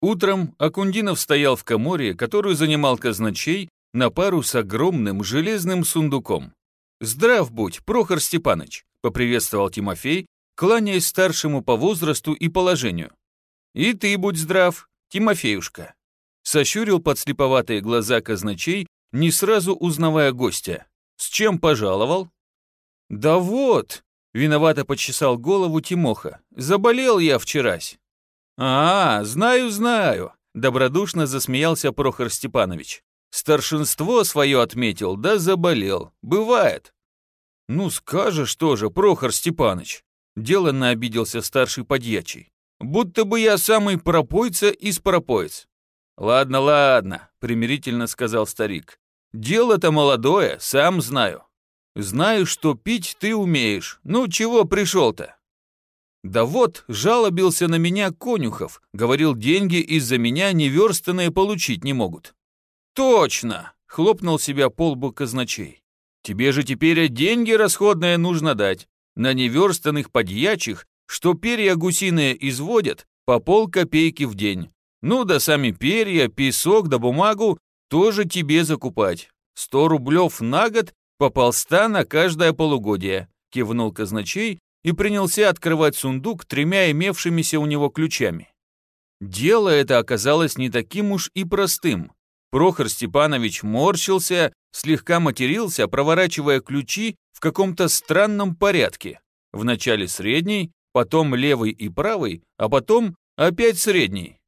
Утром Акундинов стоял в коморе, которую занимал казначей, на пару с огромным железным сундуком. «Здрав будь, Прохор Степаныч», — поприветствовал Тимофей, кланяясь старшему по возрасту и положению. «И ты будь здрав, Тимофеюшка», — сощурил подслеповатые глаза казначей, не сразу узнавая гостя. «С чем пожаловал?» «Да вот», — виновато почесал голову Тимоха, — «заболел я вчерась». «А, знаю, знаю», — добродушно засмеялся Прохор Степанович. «Старшинство свое отметил, да заболел. Бывает». «Ну скажешь тоже, Прохор Степанович», — деланно обиделся старший подьячий. «Будто бы я самый пропойца из пропоиц». «Ладно, ладно», — примирительно сказал старик. «Дело-то молодое, сам знаю. Знаю, что пить ты умеешь. Ну, чего пришел-то?» «Да вот, жалобился на меня Конюхов. Говорил, деньги из-за меня неверстанные получить не могут». «Точно!» — хлопнул себя по лбу казначей. «Тебе же теперь деньги расходные нужно дать. На неверстанных подьячих, что перья гусиные изводят, по пол копейки в день. Ну да сами перья, песок да бумагу тоже тебе закупать. Сто рублев на год «По полста на каждое полугодие», — кивнул казначей и принялся открывать сундук тремя имевшимися у него ключами. Дело это оказалось не таким уж и простым. Прохор Степанович морщился, слегка матерился, проворачивая ключи в каком-то странном порядке. Вначале средний, потом левый и правый, а потом опять средний.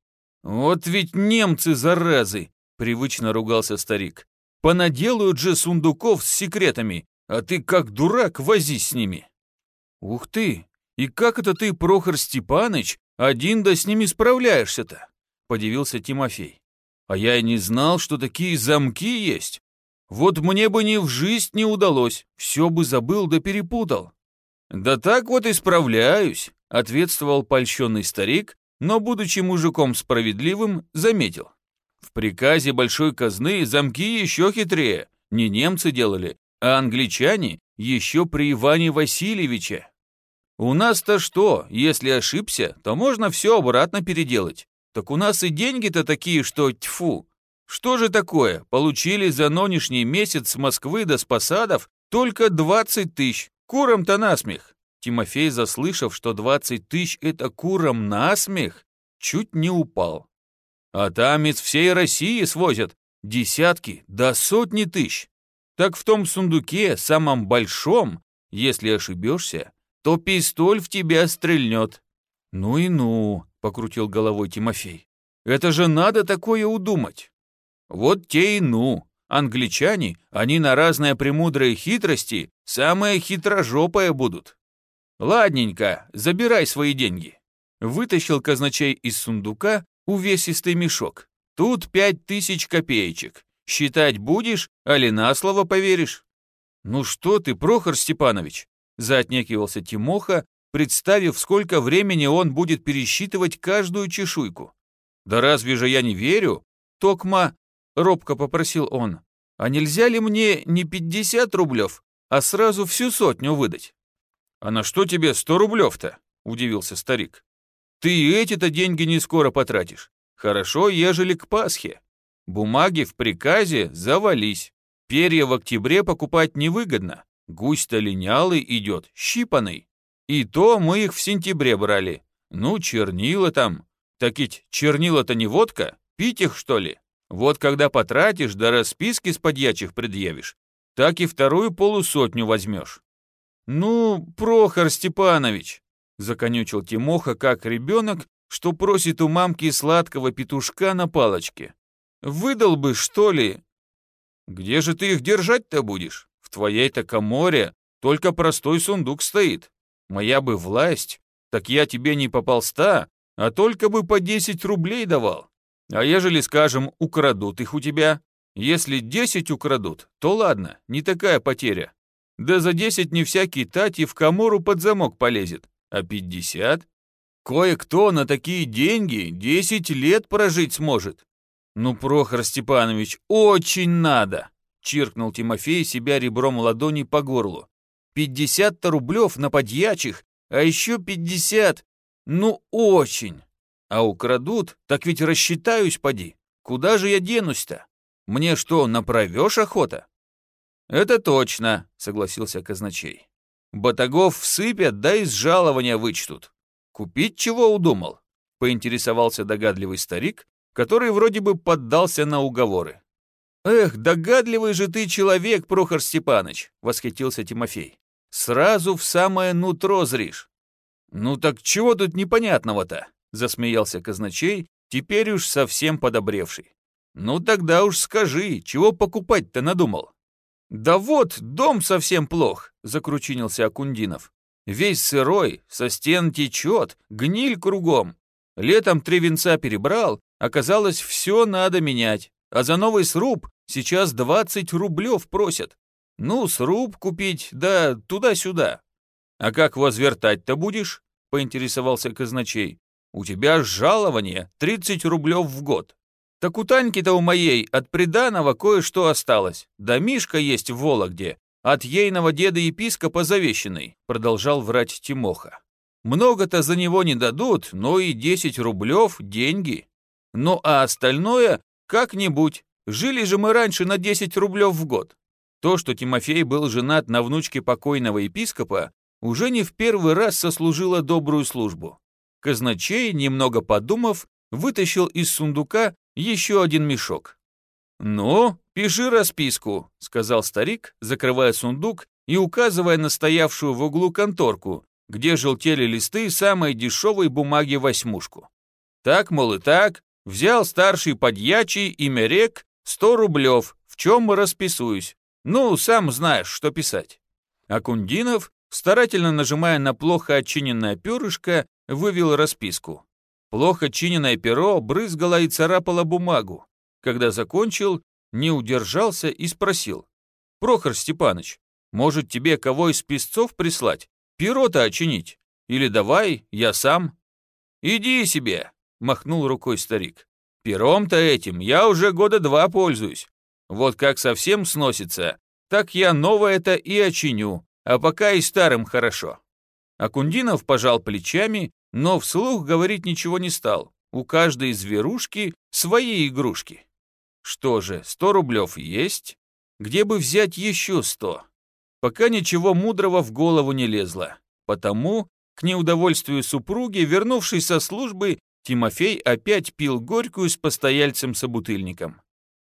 «Вот ведь немцы, заразы!» — привычно ругался старик. Понаделают же сундуков с секретами, а ты как дурак возись с ними. Ух ты, и как это ты, Прохор Степаныч, один да с ними справляешься-то? Подивился Тимофей. А я и не знал, что такие замки есть. Вот мне бы ни в жизнь не удалось, все бы забыл да перепутал. Да так вот и справляюсь, ответствовал польщенный старик, но, будучи мужиком справедливым, заметил. В приказе большой казны замки еще хитрее. Не немцы делали, а англичане еще при Иване Васильевиче. У нас-то что, если ошибся, то можно все обратно переделать. Так у нас и деньги-то такие, что тьфу. Что же такое? Получили за нынешний месяц с Москвы до Спасадов только 20 тысяч. Курам-то насмех. Тимофей, заслышав, что 20 тысяч — это курам насмех, чуть не упал. А там из всей России свозят десятки до сотни тысяч. Так в том сундуке, самом большом, если ошибешься, то пистоль в тебя стрельнет. Ну и ну, покрутил головой Тимофей. Это же надо такое удумать. Вот те и ну. Англичане, они на разные премудрые хитрости самые хитрожопые будут. Ладненько, забирай свои деньги. Вытащил казначей из сундука увесистый мешок. Тут пять тысяч копеечек. Считать будешь, али на слово поверишь? Ну что ты, Прохор Степанович, заотнекивался Тимоха, представив, сколько времени он будет пересчитывать каждую чешуйку. Да разве же я не верю? Токма, робко попросил он, а нельзя ли мне не пятьдесят рублев, а сразу всю сотню выдать? А на что тебе сто рублев-то? Удивился старик. Ты эти-то деньги не скоро потратишь. Хорошо, ежели к Пасхе. Бумаги в приказе завались. Перья в октябре покупать невыгодно. Гусь-то линялый идет, щипанный. И то мы их в сентябре брали. Ну, чернила там. Так ведь чернила-то не водка, пить их, что ли? Вот когда потратишь, да расписки с подьячих предъявишь, так и вторую полусотню возьмешь. Ну, Прохор Степанович, Законючил Тимоха, как ребенок, что просит у мамки сладкого петушка на палочке. «Выдал бы, что ли?» «Где же ты их держать-то будешь? В твоей-то коморе только простой сундук стоит. Моя бы власть, так я тебе не по полста, а только бы по 10 рублей давал. А ежели, скажем, украдут их у тебя? Если 10 украдут, то ладно, не такая потеря. Да за 10 не всякий тати в комору под замок полезет. А пятьдесят? Кое-кто на такие деньги десять лет прожить сможет. Ну, Прохор Степанович, очень надо, чиркнул Тимофей себя ребром ладони по горлу. Пятьдесят-то рублев на подьячих, а еще пятьдесят. Ну, очень. А украдут, так ведь рассчитаюсь, поди. Куда же я денусь-то? Мне что, направешь охота? Это точно, согласился казначей. Батагов всыпят, да из жалования вычтут. Купить чего удумал? Поинтересовался догадливый старик, который вроде бы поддался на уговоры. «Эх, догадливый же ты человек, Прохор Степаныч!» — восхитился Тимофей. «Сразу в самое нутро зришь». «Ну так чего тут непонятного-то?» — засмеялся казначей, теперь уж совсем подобревший. «Ну тогда уж скажи, чего покупать-то надумал?» «Да вот, дом совсем плох», — закручинился Акундинов. «Весь сырой, со стен течет, гниль кругом. Летом три венца перебрал, оказалось, все надо менять. А за новый сруб сейчас 20 рублев просят. Ну, сруб купить, да туда-сюда. А как возвертать-то будешь? Поинтересовался казначей. У тебя жалование 30 рублев в год. Так у Таньки-то у моей от приданого кое-что осталось. Да Мишка есть в Вологде, от ейного деда-епископа завещанный, продолжал врать Тимоха. Много-то за него не дадут, но и 10 рублев – деньги. Ну а остальное как-нибудь. Жили же мы раньше на 10 рублев в год. То, что Тимофей был женат на внучке покойного епископа, уже не в первый раз сослужило добрую службу. Казначей, немного подумав, вытащил из сундука еще один мешок. «Ну, пиши расписку», — сказал старик, закрывая сундук и указывая на стоявшую в углу конторку, где желтели листы самой дешевой бумаги восьмушку. Так, мол, и так, Взял старший подьячий имя рек сто рублев, в чем расписуюсь. Ну, сам знаешь, что писать. Акундинов, старательно нажимая на плохо отчиненное перышко, вывел расписку. Плохо чиненное перо брызгало и царапало бумагу. Когда закончил, не удержался и спросил. «Прохор Степаныч, может тебе кого из песцов прислать? Перо-то очинить? Или давай, я сам?» «Иди себе, махнул рукой старик. Пером-то этим я уже года два пользуюсь. Вот как совсем сносится, так я новое-то и очиню, а пока и старым хорошо. Акундинов пожал плечами, но вслух говорить ничего не стал. У каждой зверушки свои игрушки. Что же, сто рублев есть? Где бы взять еще сто? Пока ничего мудрого в голову не лезло. Потому, к неудовольствию супруги, вернувшись со службы, Тимофей опять пил горькую с постояльцем-собутыльником.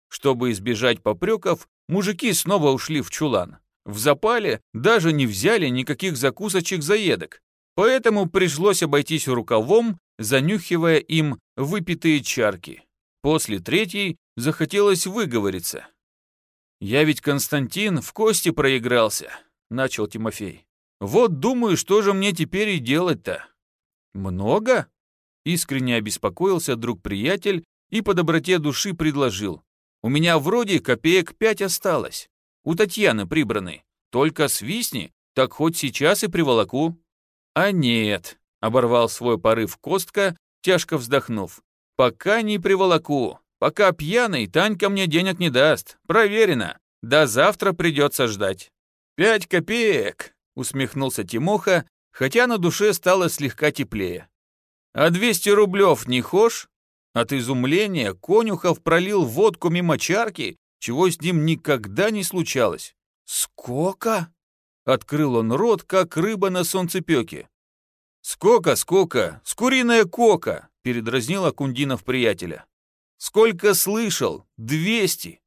Чтобы избежать попреков, мужики снова ушли в чулан. В запале даже не взяли никаких закусочек-заедок, поэтому пришлось обойтись рукавом, занюхивая им выпитые чарки. После третьей захотелось выговориться. «Я ведь, Константин, в кости проигрался», — начал Тимофей. «Вот думаю, что же мне теперь и делать-то?» «Много?» Искренне обеспокоился друг-приятель и по доброте души предложил. «У меня вроде копеек пять осталось. У Татьяны прибраны. Только свистни, так хоть сейчас и приволоку». «А нет», — оборвал свой порыв Костка, тяжко вздохнув. «Пока не приволоку. Пока пьяный, Танька мне денег не даст. Проверено. До завтра придется ждать». «Пять копеек», — усмехнулся Тимоха, хотя на душе стало слегка теплее. «А 200 рублев не хошь?» От изумления Конюхов пролил водку мимо чарки, чего с ним никогда не случалось. «Сколько?» Открыл он рот, как рыба на солнцепёке. «Сколько, сколько? Скуриная кока!» передразнил Акундинов приятеля. «Сколько слышал? Двести!»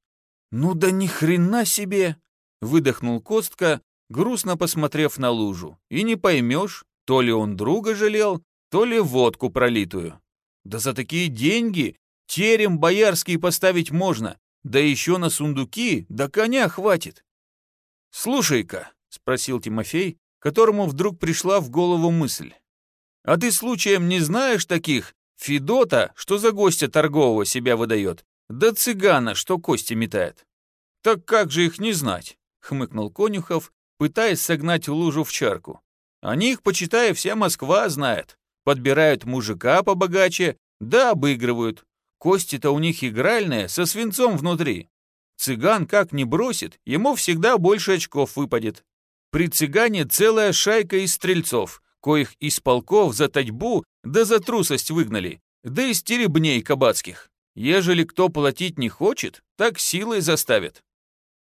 «Ну да ни хрена себе!» выдохнул Костка, грустно посмотрев на лужу. «И не поймешь, то ли он друга жалел, то ли водку пролитую. Да за такие деньги терем боярский поставить можно, да еще на сундуки, да коня хватит. «Слушай-ка», — спросил Тимофей, которому вдруг пришла в голову мысль. «А ты случаем не знаешь таких Федота, что за гостя торгового себя выдает, да цыгана, что кости метает?» «Так как же их не знать?» — хмыкнул Конюхов, пытаясь согнать лужу в чарку. «О них, почитай, вся Москва знает подбирают мужика побогаче, да обыгрывают. Кости-то у них игральные, со свинцом внутри. Цыган как не бросит, ему всегда больше очков выпадет. При цыгане целая шайка из стрельцов, коих из полков за татьбу да за трусость выгнали. да и стеребней кабацких. Ежели кто платить не хочет, так силой заставят.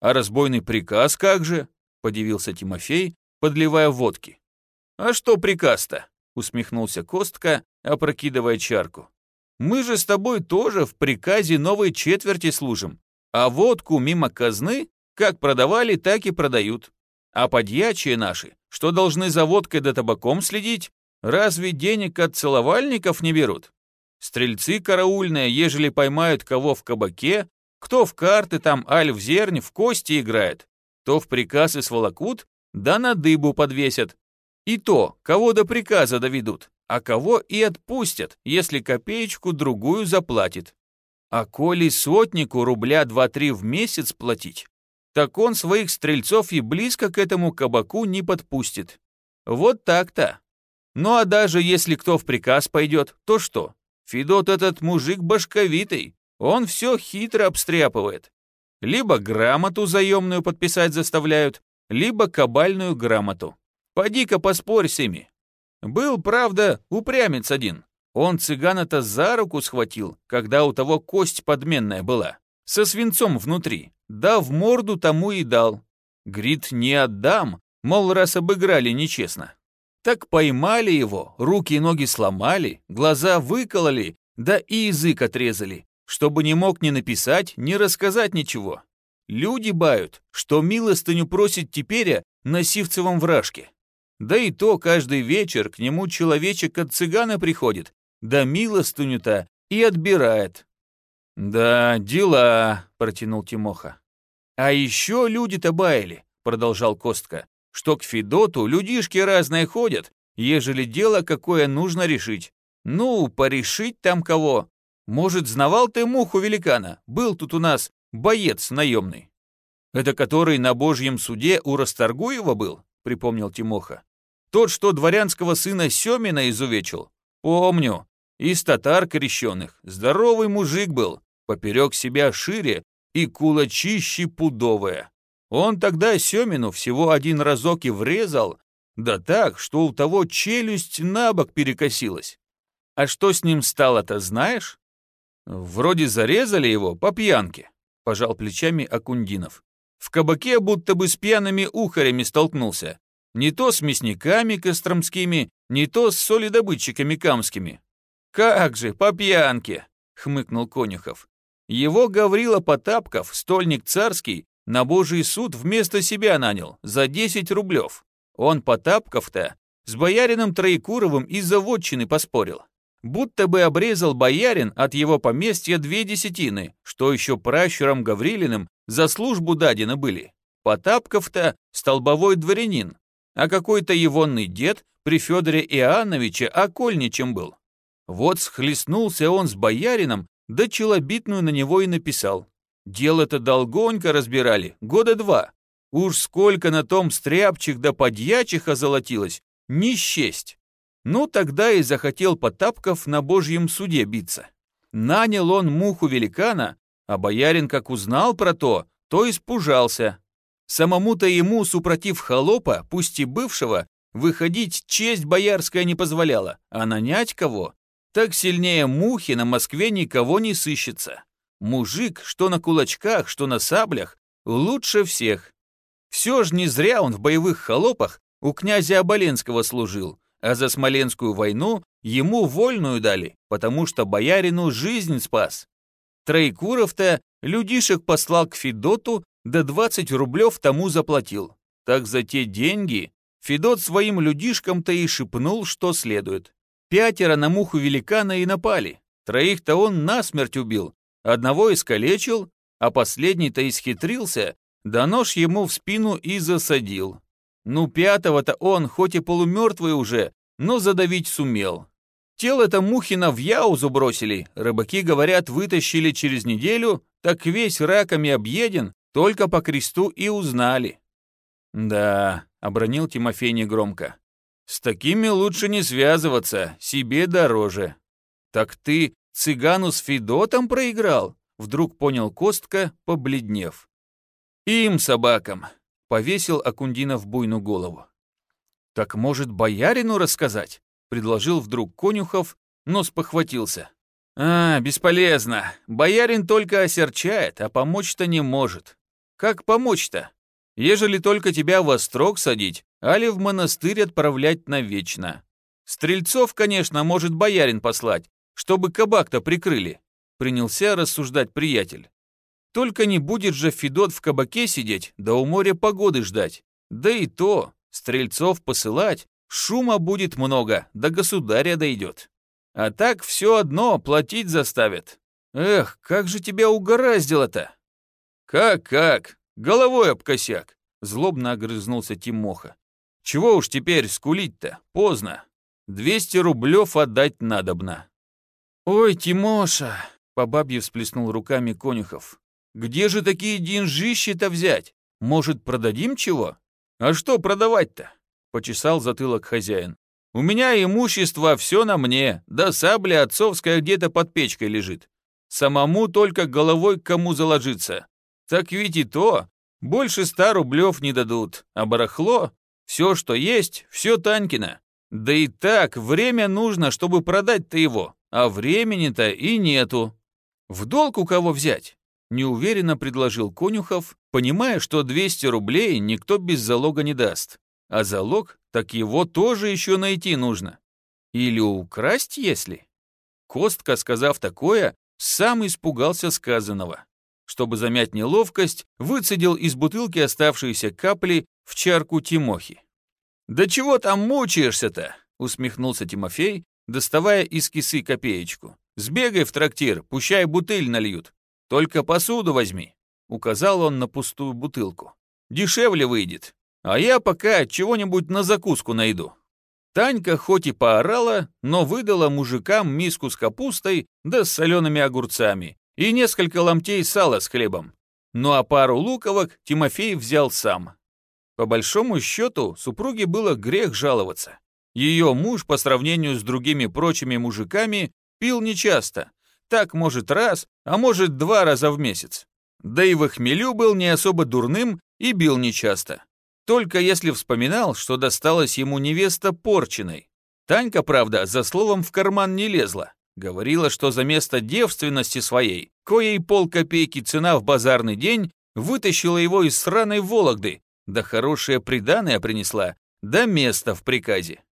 А разбойный приказ как же? Подивился Тимофей, подливая водки. А что приказ-то? Усмехнулся Костка, опрокидывая чарку. Мы же с тобой тоже в приказе новой четверти служим, а водку мимо казны как продавали, так и продают. А подьячие наши, что должны за водкой да табаком следить, разве денег от целовальников не берут? Стрельцы караульные, ежели поймают кого в кабаке, кто в карты там, аль в зернь, в кости играет, то в приказ и сволокут, да на дыбу подвесят. И то, кого до приказа доведут, а кого и отпустят, если копеечку другую заплатит. А коли сотнику рубля два-три в месяц платить, так он своих стрельцов и близко к этому кабаку не подпустит. Вот так-то. Ну а даже если кто в приказ пойдет, то что? Федот этот мужик башковитый, он все хитро обстряпывает. Либо грамоту заемную подписать заставляют, либо кабальную грамоту. Поди-ка поспорь с ими. Был, правда, упрямец один. Он цыгана-то за руку схватил, когда у того кость подменная была, со свинцом внутри. Да в морду тому и дал. Грит не отдам, мол, раз обыграли нечестно. Так поймали его, руки и ноги сломали, глаза выкололи, да и язык отрезали, чтобы не мог ни написать, ни рассказать ничего. Люди бают, что милостыню просит теперь на сивцевом вражке. Да и то каждый вечер к нему человечек от цыгана приходит, да милостыню-то и отбирает. «Да, дела», — протянул Тимоха. «А еще люди-то баяли», — продолжал Костка, «что к Федоту людишки разные ходят, ежели дело какое нужно решить. Ну, порешить там кого. Может, знавал ты муху великана? Был тут у нас боец наемный». «Это который на божьем суде у Расторгуева был?» — припомнил Тимоха. «Тот, что дворянского сына Семина изувечил? Помню. Из татар крещенных. Здоровый мужик был, поперек себя шире, и кулачище пудовое. Он тогда Семину всего один разок и врезал, да так, что у того челюсть на бок перекосилась. А что с ним стало-то, знаешь? Вроде зарезали его по пьянке, пожал плечами Акундинов. В кабаке будто бы с пьяными ухарями столкнулся. Не то с мясниками костромскими, не то с солидобытчиками камскими. «Как же, по пьянке!» — хмыкнул Конюхов. Его Гаврила Потапков, стольник царский, на божий суд вместо себя нанял за 10 рублев. Он Потапков-то с боярином Троекуровым из-за вотчины поспорил. Будто бы обрезал боярин от его поместья две десятины, что еще пращуром Гаврилиным за службу дадено были. Потапков-то столбовой дворянин, а какой-то егонный дед при Федоре Иоанновиче окольничем был. Вот схлестнулся он с боярином да челобитную на него и написал. Дело-то долгонько разбирали, года два. Уж сколько на том стряпчих да подьячих озолотилось, не счесть. Ну, тогда и захотел Потапков на божьем суде биться. Нанял он муху великана, а боярин как узнал про то, то испужался. Самому-то ему, супротив холопа, пусть и бывшего, выходить честь боярская не позволяла, а нанять кого так сильнее мухи на Москве никого не сыщется. Мужик, что на кулачках, что на саблях, лучше всех. Все ж не зря он в боевых холопах у князя Оболенского служил, а за Смоленскую войну ему вольную дали, потому что боярину жизнь спас. Троекуров-то людишек послал к Федоту, да 20 рублев тому заплатил. Так за те деньги Федот своим людишкам-то и шепнул, что следует. Пятеро на муху великана и напали. Троих-то он насмерть убил, одного искалечил, а последний-то исхитрился, да нож ему в спину и засадил. Ну, пятого-то он, хоть и полумертвый уже, но задавить сумел. Тело-то Мухина в яузу бросили, рыбаки, говорят, вытащили через неделю, так весь раками объеден, только по кресту и узнали. «Да», — обронил Тимофей негромко, с такими лучше не связываться, себе дороже. Так ты цыгану с Федотом проиграл? Вдруг понял Костка, побледнев. Им, собакам, повесил Акундинов буйну голову. Так может боярину рассказать? Предложил вдруг Конюхов, но спохватился. А, бесполезно. Боярин только осерчает, а помочь-то не может. Как помочь-то? Ежели только тебя во строк садить, али в монастырь отправлять навечно. Стрельцов, конечно, может боярин послать, чтобы кабак-то прикрыли. Принялся рассуждать приятель. Только не будет же Федот в кабаке сидеть, да у моря погоды ждать. Да и то, стрельцов посылать, шума будет много, до государя дойдет. А так все одно платить заставят. Эх, как же тебя угораздило-то? Как-как? Головой об косяк. Злобно огрызнулся Тимоха. Чего уж теперь скулить-то? Поздно. Двести рублев отдать надобно. Ой, Тимоша, по бабье всплеснул руками Конюхов. Где же такие деньжищи-то взять? Может, продадим чего? А что продавать-то? Почесал затылок хозяин. У меня имущество все на мне, да сабля отцовская где-то под печкой лежит. Самому только головой кому заложиться. Так ведь и то, больше ста рублев не дадут, а барахло, все, что есть, все Танькина. Да и так, время нужно, чтобы продать-то его, а времени-то и нету. В долг у кого взять? Неуверенно предложил Конюхов, понимая, что 200 рублей никто без залога не даст. А залог, так его тоже еще найти нужно. Или украсть, если? Костка, сказав такое, сам испугался сказанного. Чтобы замять неловкость, выцедил из бутылки оставшиеся капли в чарку Тимохи. «Да чего там мучаешься-то?» — усмехнулся Тимофей, доставая из кисы копеечку. «Сбегай в трактир, пущай бутыль нальют. Только посуду возьми», — указал он на пустую бутылку. «Дешевле выйдет. А я пока чего-нибудь на закуску найду». Танька хоть и поорала, но выдала мужикам миску с капустой да с солеными огурцами и несколько ломтей сала с хлебом. Ну а пару луковок Тимофей взял сам. По большому счету, супруге было грех жаловаться. Ее муж, по сравнению с другими прочими мужиками, пил нечасто. Так, может, раз, а может, два раза в месяц. Да и в хмелю был не особо дурным и бил нечасто. Только если вспоминал, что досталась ему невеста порченой. Танька, правда, за словом в карман не лезла. Говорила, что за место девственности своей, коей полкопейки цена в базарный день, вытащила его из сраной Вологды, да хорошее приданое принесла, да место в приказе.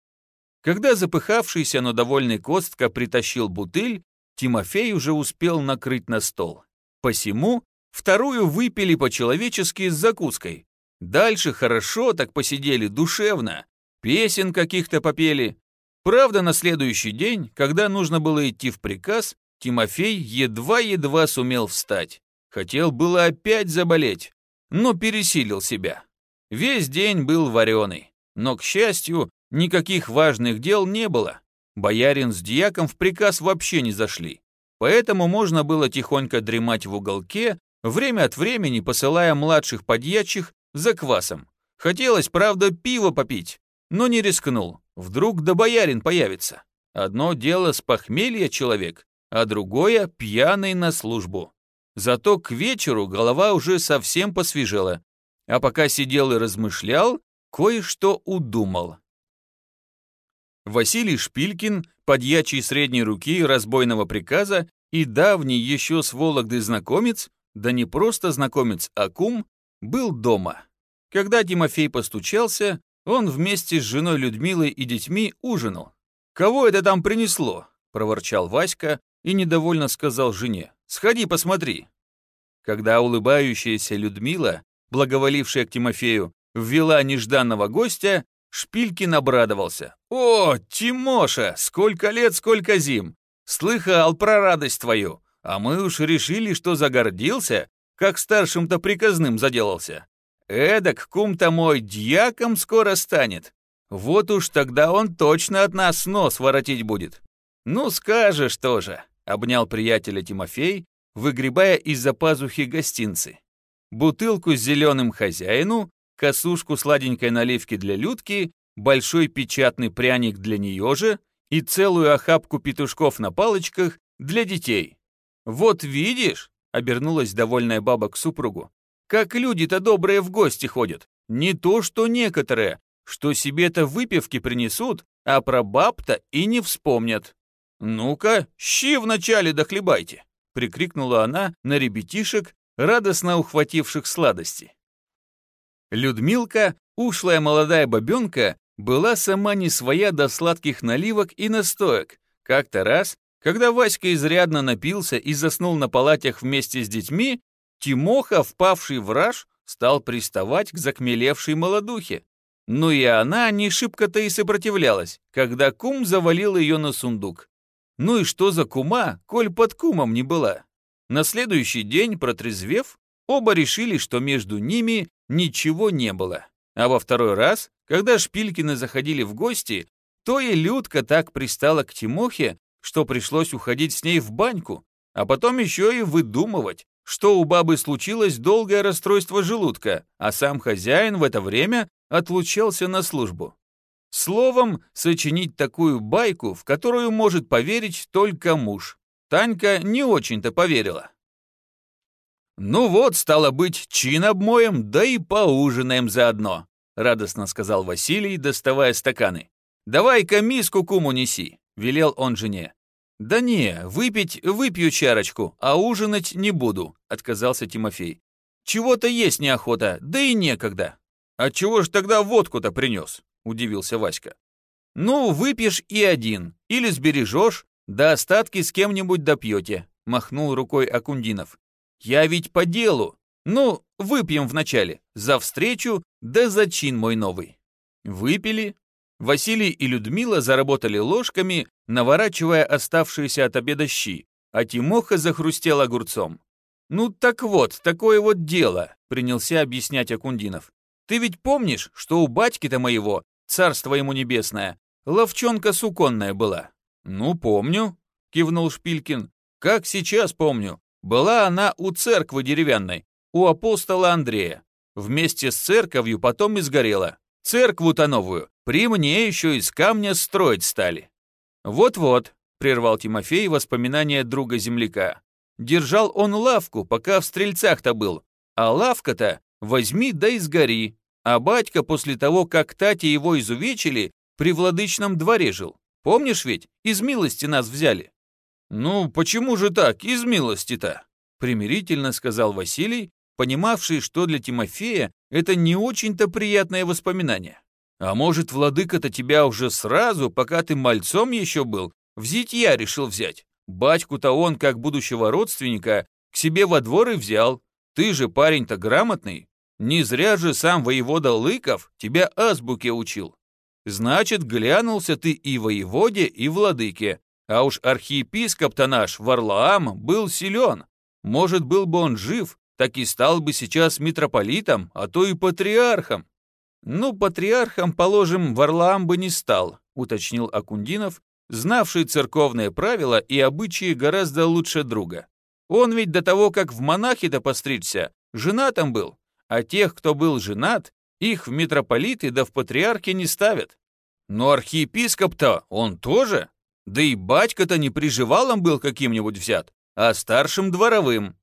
Когда запыхавшийся, но довольный Костка притащил бутыль, Тимофей уже успел накрыть на стол. Посему вторую выпили по-человечески с закуской, Дальше хорошо так посидели, душевно. Песен каких-то попели. Правда, на следующий день, когда нужно было идти в приказ, Тимофей едва-едва сумел встать. Хотел было опять заболеть, но пересилил себя. Весь день был вареный, но, к счастью, никаких важных дел не было. Боярин с дьяком в приказ вообще не зашли, поэтому можно было тихонько дремать в уголке, время от времени посылая младших подьячих за квасом. Хотелось, правда, пиво попить, но не рискнул. Вдруг да боярин появится. Одно дело с похмелья человек, а другое — пьяный на службу. Зато к вечеру голова уже совсем посвежела, а пока сидел и размышлял, кое-что удумал. Василий Шпилькин, подьячий средней руки разбойного приказа и давний еще с Вологды знакомец, да не просто знакомец, а кум, был дома. Когда Тимофей постучался, он вместе с женой Людмилой и детьми ужинал. «Кого это там принесло?» – проворчал Васька и недовольно сказал жене. «Сходи, посмотри». Когда улыбающаяся Людмила, благоволившая к Тимофею, ввела нежданного гостя, Шпилькин обрадовался. «О, Тимоша, сколько лет, сколько зим! Слыхал про радость твою, а мы уж решили, что загордился, как старшим-то приказным заделался. Эдак кум-то мой дьяком скоро станет. Вот уж тогда он точно от нас нос воротить будет. Ну, скажешь тоже, обнял приятеля Тимофей, выгребая из-за пазухи гостинцы. Бутылку с зеленым хозяину, косушку сладенькой наливки для Людки, большой печатный пряник для нее же и целую охапку петушков на палочках для детей. Вот видишь, Обернулась довольная баба к супругу. Как люди-то добрые в гости ходят. Не то, что некоторые, что себе-то выпивки принесут, а про баб-то и не вспомнят. «Ну-ка, щи вначале дохлебайте!» — прикрикнула она на ребятишек, радостно ухвативших сладости. Людмилка, ушлая молодая бабенка, была сама не своя до сладких наливок и настоек. Как-то раз, когда Васька изрядно напился и заснул на палатях вместе с детьми, Тимоха, впавший в раж, стал приставать к закмелевшей молодухе. Ну и она не шибко-то и сопротивлялась, когда кум завалил ее на сундук. Ну и что за кума, коль под кумом не была? На следующий день, протрезвев, оба решили, что между ними ничего не было. А во второй раз, когда Шпилькины заходили в гости, то и Людка так пристала к Тимохе, что пришлось уходить с ней в баньку, а потом еще и выдумывать, что у бабы случилось долгое расстройство желудка, а сам хозяин в это время отлучался на службу. Словом, сочинить такую байку, в которую может поверить только муж. Танька не очень-то поверила. «Ну вот, стало быть, чин обмоем, да и поужинаем заодно», радостно сказал Василий, доставая стаканы. «Давай-ка миску куму неси», — велел он жене. «Да не, выпить выпью чарочку, а ужинать не буду», — отказался Тимофей. «Чего-то есть неохота, да и некогда». «А чего ж тогда водку-то принес?» — удивился Васька. «Ну, выпьешь и один, или сбережешь, да остатки с кем-нибудь допьете», — махнул рукой Акундинов. «Я ведь по делу. Ну, выпьем вначале, за встречу, да за чин мой новый». Выпили. Василий и Людмила заработали ложками, наворачивая оставшиеся от обеда щи, а Тимоха захрустел огурцом. «Ну так вот, такое вот дело», — принялся объяснять Акундинов. Ты ведь помнишь, что у батьки-то моего, царство ему небесное, ловчонка суконная была?» «Ну, помню», — кивнул Шпилькин. «Как сейчас помню. Была она у церквы деревянной, у апостола Андрея. Вместе с церковью потом и сгорела. Церкву-то новую при мне еще из камня строить стали». «Вот-вот», — прервал Тимофей воспоминания друга-земляка. «Держал он лавку, пока в стрельцах-то был, а лавка-то возьми да и сгори, а батька после того, как Тати его изувечили, при владычном дворе жил. Помнишь ведь, из милости нас взяли?» «Ну, почему же так, из милости-то?» примирительно сказал Василий, понимавший, что для Тимофея это не очень-то приятное воспоминание. «А может, владыка-то тебя уже сразу, пока ты мальцом еще был, в зитья решил взять? Батьку-то он, как будущего родственника, к себе во двор и взял. Ты же парень-то грамотный, не зря же сам воевода Лыков тебя азбуке учил. Значит, глянулся ты и воеводе, и владыке. А уж архиепископ-то наш, Варлаам, был силен. Может, был бы он жив, так и стал бы сейчас митрополитом, а то и патриархом. Ну, патриархом, положим, Варлаам бы не стал, уточнил Акундинов, знавший церковные правила и обычаи гораздо лучше друга. Он ведь до того, как в монахи-то постричься, женатым был, а тех, кто был женат, их в митрополиты да в патриархи не ставят. Но архиепископ-то он тоже. Да и батька-то не приживалом был каким-нибудь взят, а старшим дворовым.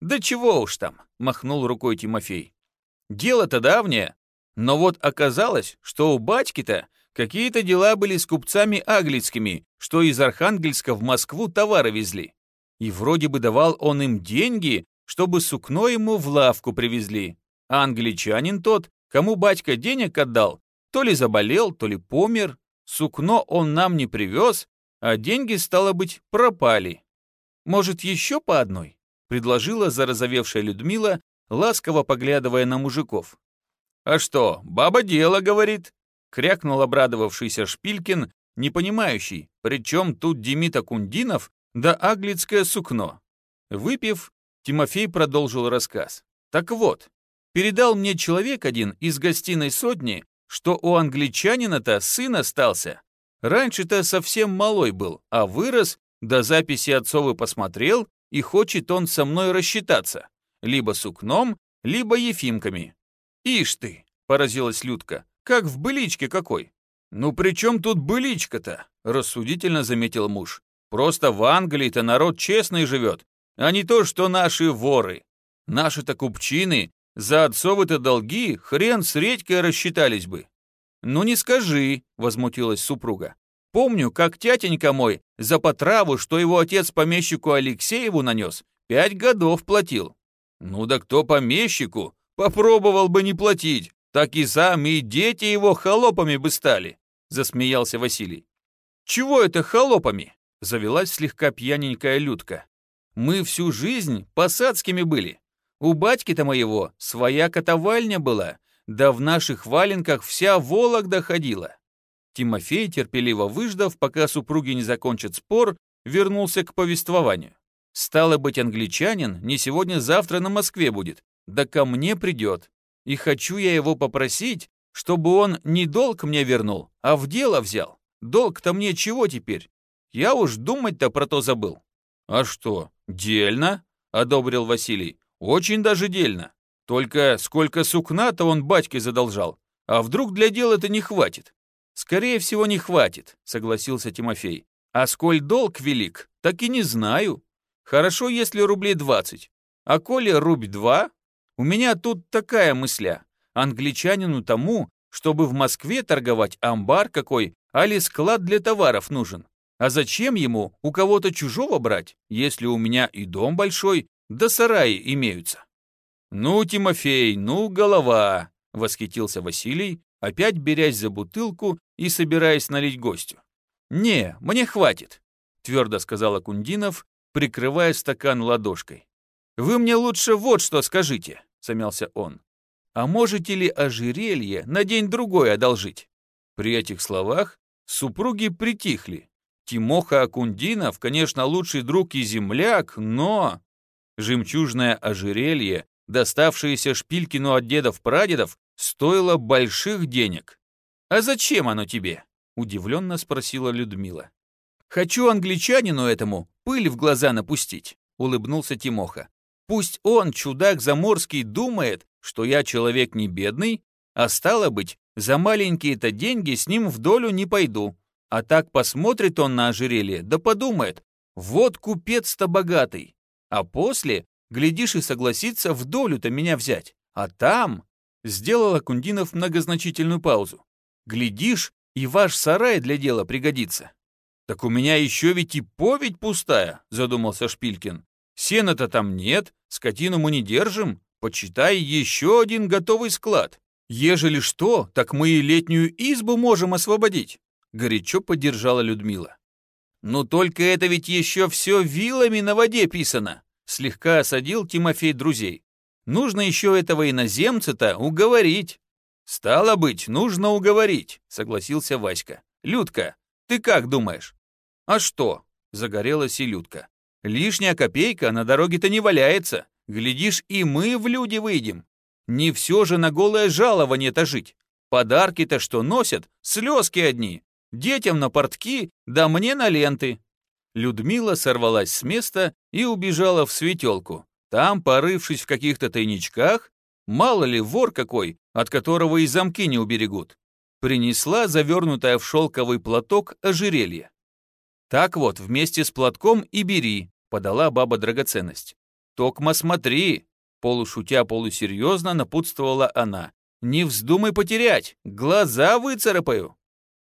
Да чего уж там, махнул рукой Тимофей. Дело-то давнее. Но вот оказалось, что у батьки-то какие-то дела были с купцами аглицкими, что из Архангельска в Москву товары везли. И вроде бы давал он им деньги, чтобы сукно ему в лавку привезли. А англичанин тот, кому батька денег отдал, то ли заболел, то ли помер, сукно он нам не привез, а деньги, стало быть, пропали. Может, еще по одной? Предложила зарозовевшая Людмила, ласково поглядывая на мужиков. «А что, баба дело, говорит?» — крякнул обрадовавшийся Шпилькин, не понимающий, причем тут Демита Кундинов да аглицкое сукно. Выпив, Тимофей продолжил рассказ. «Так вот, Передал мне человек один из гостиной сотни, что у англичанина-то сын остался. Раньше-то совсем малой был, а вырос, до записи отцовы посмотрел, и хочет он со мной рассчитаться. Либо сукном, либо ефимками. «Ишь ты!» — поразилась Людка. «Как в быличке какой!» «Ну при чем тут быличка-то?» — рассудительно заметил муж. «Просто в Англии-то народ честный живет, а не то, что наши воры. Наши-то купчины за отцовы-то долги хрен с редькой рассчитались бы. «Ну не скажи», — возмутилась супруга. Помню, как тятенька мой за потраву, что его отец помещику Алексееву нанес, пять годов платил. Ну да кто помещику? Попробовал бы не платить, так и сами и дети его холопами бы стали, засмеялся Василий. Чего это холопами? Завелась слегка пьяненькая Людка. Мы всю жизнь посадскими были. У батьки-то моего своя котовальня была, да в наших валенках вся Вологда ходила. Тимофей, терпеливо выждав, пока супруги не закончат спор, вернулся к повествованию. Стало быть, англичанин не сегодня-завтра на Москве будет, да ко мне придет. И хочу я его попросить, чтобы он не долг мне вернул, а в дело взял. Долг-то мне чего теперь? Я уж думать-то про то забыл. А что, дельно? Одобрил Василий. Очень даже дельно. Только сколько сукна-то он батьке задолжал. А вдруг для дела это не хватит? «Скорее всего, не хватит», — согласился Тимофей. «А сколь долг велик, так и не знаю. Хорошо, если рублей двадцать. А коли рубь два? У меня тут такая мысля. Англичанину тому, чтобы в Москве торговать амбар какой, али склад для товаров нужен. А зачем ему у кого-то чужого брать, если у меня и дом большой, да сараи имеются?» «Ну, Тимофей, ну, голова!» — восхитился Василий, опять берясь за бутылку и собираясь налить гостю. «Не, мне хватит», — твердо сказал Акундинов, прикрывая стакан ладошкой. «Вы мне лучше вот что скажите», — замялся он. «А можете ли ожерелье на день-другой одолжить?» При этих словах супруги притихли. Тимоха Акундинов, конечно, лучший друг и земляк, но... Жемчужное ожерелье, доставшееся Шпилькину от дедов-прадедов, стоило больших денег. «А зачем оно тебе?» – удивленно спросила Людмила. «Хочу англичанину этому пыль в глаза напустить», – улыбнулся Тимоха. «Пусть он, чудак заморский, думает, что я человек не бедный, а стало быть, за маленькие-то деньги с ним в долю не пойду. А так посмотрит он на ожерелье, да подумает, вот купец-то богатый. А после, глядишь, и согласится в долю-то меня взять. А там Сделал Акундинов многозначительную паузу. «Глядишь, и ваш сарай для дела пригодится». «Так у меня еще ведь и поведь пустая», — задумался Шпилькин. «Сена-то там нет, скотину мы не держим. Почитай, еще один готовый склад. Ежели что, так мы и летнюю избу можем освободить», — горячо поддержала Людмила. «Ну только это ведь еще все вилами на воде писано», — слегка осадил Тимофей друзей. Нужно еще этого иноземца-то уговорить. Стало быть, нужно уговорить, согласился Васька. Людка, ты как думаешь? А что? Загорелась и Людка. Лишняя копейка на дороге-то не валяется. Глядишь, и мы в люди выйдем. Не все же на голое жалование-то жить. Подарки-то что носят? Слезки одни. Детям на портки, да мне на ленты. Людмила сорвалась с места и убежала в светелку. Там, порывшись в каких-то тайничках, мало ли вор какой, от которого и замки не уберегут, принесла завернутая в шелковый платок ожерелье. «Так вот, вместе с платком и бери», — подала баба драгоценность. «Токма смотри», — полушутя полусерьезно напутствовала она. «Не вздумай потерять, глаза выцарапаю».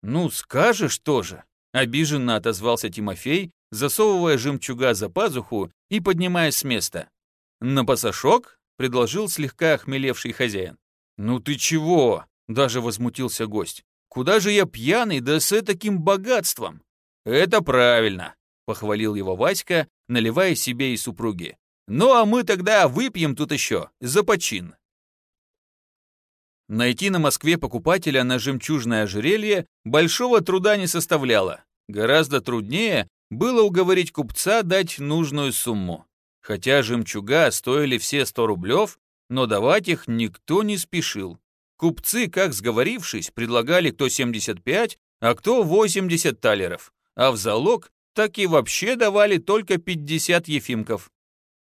«Ну, скажешь тоже», — обиженно отозвался Тимофей, засовывая жемчуга за пазуху и поднимаясь с места. «На пасашок?» — предложил слегка охмелевший хозяин. «Ну ты чего?» — даже возмутился гость. «Куда же я пьяный, да с таким богатством?» «Это правильно», — похвалил его Васька, наливая себе и супруге. «Ну а мы тогда выпьем тут еще, за почин». Найти на Москве покупателя на жемчужное ожерелье большого труда не составляло. Гораздо труднее было уговорить купца дать нужную сумму. Хотя жемчуга стоили все 100 рублев, но давать их никто не спешил. Купцы, как сговорившись, предлагали кто 75, а кто 80 талеров, а в залог так и вообще давали только 50 ефимков.